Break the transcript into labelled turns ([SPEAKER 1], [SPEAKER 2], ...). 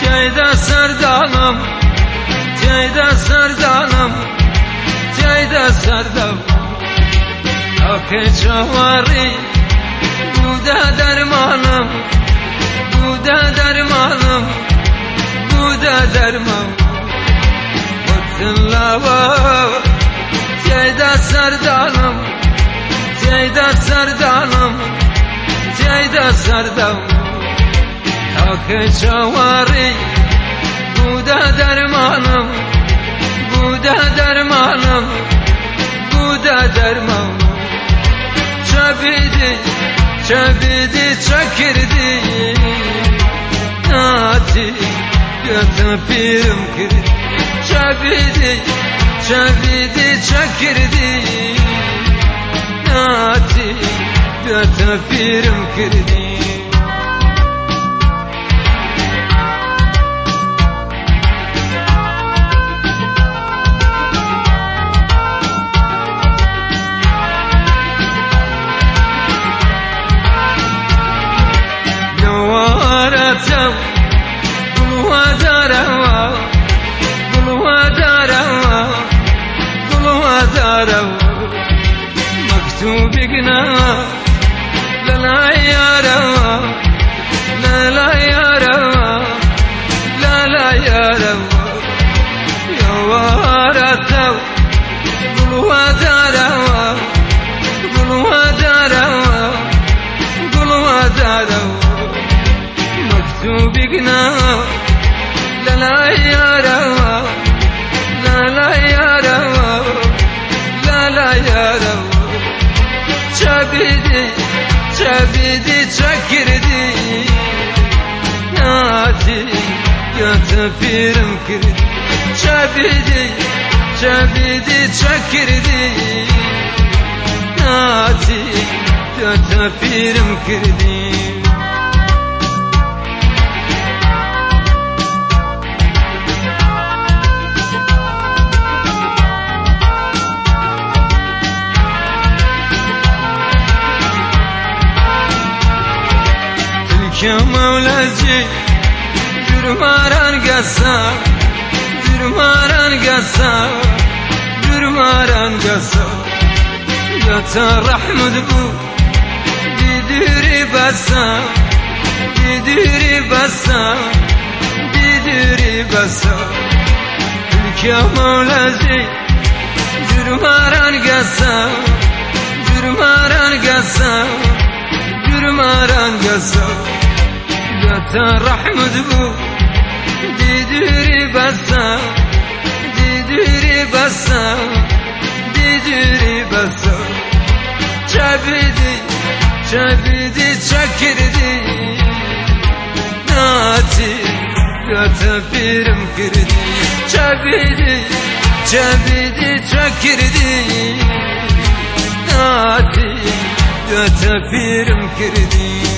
[SPEAKER 1] Ceyda sardalım Ceyda sardalım Ceyda sardalım Akı çavari Bu da dermanım Bu da dermanım Bu da dermanım Batın lava Ceyda sardalım Ceyda sardalım Ceyda sardalım Da dermanım Bu da dermanım Bu da dermanım. Çabidi Çabidi çakirdi Nati Götü pirim kirdi Çabidi Çabidi çakirdi Nati Götü pirim kirdi يارو مكتوب قنا لا لا يارو لا لا يارو لا لا يارو يا وارثو قلوا داروا قلوا داروا قلوا داروا مكتوب قنا لا لا يارو çabidi çabidi çakirdi Nati götü pirim kirdi Çabidi çabidi çakirdi Nati götü pirim kirdi Dürmaran gasa Dürmaran gasa Dürmaran gasa Yata rahmet bu Didiri basa Didiri basa Didiri basa Ülke Mevlacı Dürmaran gasa Dürmaran gasa Dürmaran gasa Yata rahmet bu Didiri basa Didiri basa Didiri basa Çabidi Çabidi çakirdi. Nati Yata pirim kirdi Çabidi Çabidi çakirdi. Nati Yata pirim kirdi